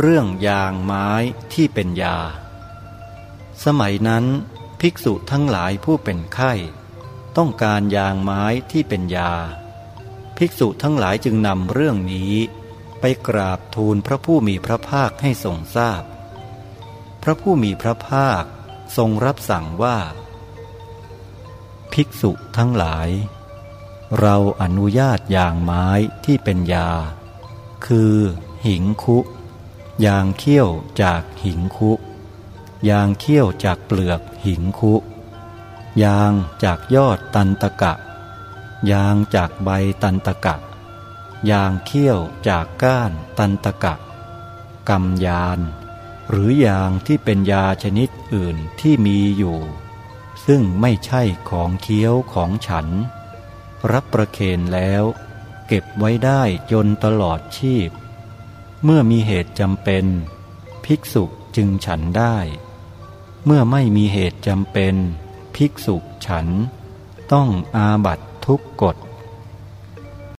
เรื่องยางไม้ที่เป็นยา สมัยนั้น ภิกษุทั้งหลายผู้เป็นไข้ ต้องการยางไม้ที่เป็นยา ภิกษุทั้งหลายจึงนำเรื่องนี้ ไปกราบทูลพระผู้มีพระภาคให้ทรงทราบพพระผู้มีพระภาคทรงรับสั่งว่า ภิกษุทั้งหลาย เราอนุญาตยางไม้ที่เป็นยา คือหิงคุ ยางเขี้ยวจากหิงคุ ยางเขี้ยวจากเปลือกหิงคุ ยางจากยอดตันตะกะ ยางจากใบตันตะกะ ยางเขี้ยวจากก้านตันตะกะกำยาน หรือยางที่เป็นยาชนิดอื่นที่มีอยู่ ซึ่งไม่ใช่ของเคี้ยวของฉัน รับประเคนแล้ว เก็บไว้ได้จนตลอดชีพ เมื่อมีเหตุจำเป็น ภิกษุจึงฉันได้ เมื่อไม่มีเหตุจำเป็น ภิกษุฉัน ต้องอาบัตทุกกฎ